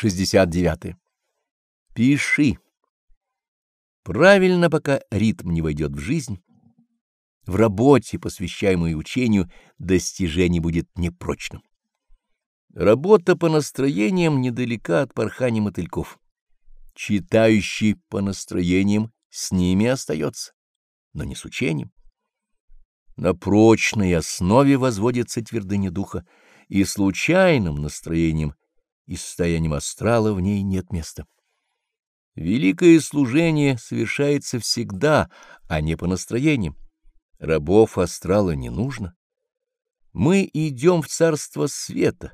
69. Пиши. Правильно, пока ритм не войдет в жизнь, в работе, посвящаемой учению, достижение будет непрочным. Работа по настроениям недалека от порхания мотыльков. Читающий по настроениям с ними остается, но не с учением. На прочной основе возводится твердыня духа, и случайным настроением и состоянием астрала в ней нет места. Великое служение совершается всегда, а не по настроениям. Рабов астрала не нужно. Мы идем в царство света.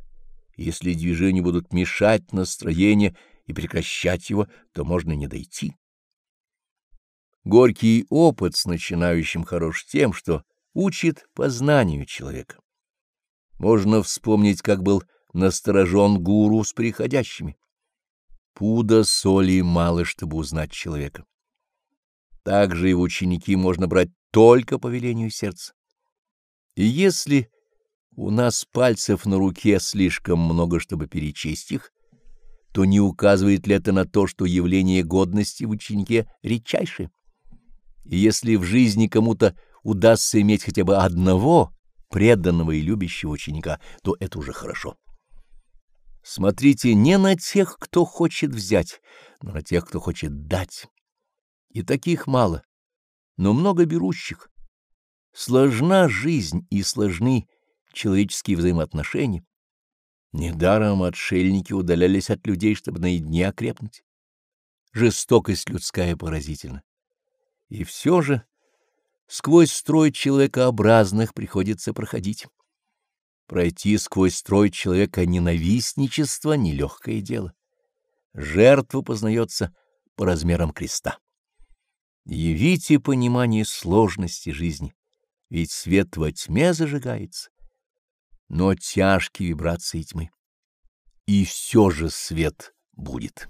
Если движения будут мешать настроение и прекращать его, то можно не дойти. Горький опыт с начинающим хорош тем, что учит познанию человека. Можно вспомнить, как был насторожен гуру с приходящими. Пуда соли мало, чтобы узнать человека. Также и в ученики можно брать только по велению сердца. И если у нас пальцев на руке слишком много, чтобы перечесть их, то не указывает ли это на то, что явление годности в ученике редчайшее? И если в жизни кому-то удастся иметь хотя бы одного преданного и любящего ученика, то это уже хорошо. Смотрите не на тех, кто хочет взять, но на тех, кто хочет дать. И таких мало, но много берущих. Сложна жизнь и сложны человеческие взаимоотношения. Недаром отшельники удалялись от людей, чтобы наедине окрепнуть. Жестокость людская поразительна. И все же сквозь строй человекообразных приходится проходить. Пройти сквозь строй человека ненавистничества — нелегкое дело. Жертва познается по размерам креста. Явите понимание сложности жизни, ведь свет во тьме зажигается, но тяжкие вибрации тьмы. И все же свет будет.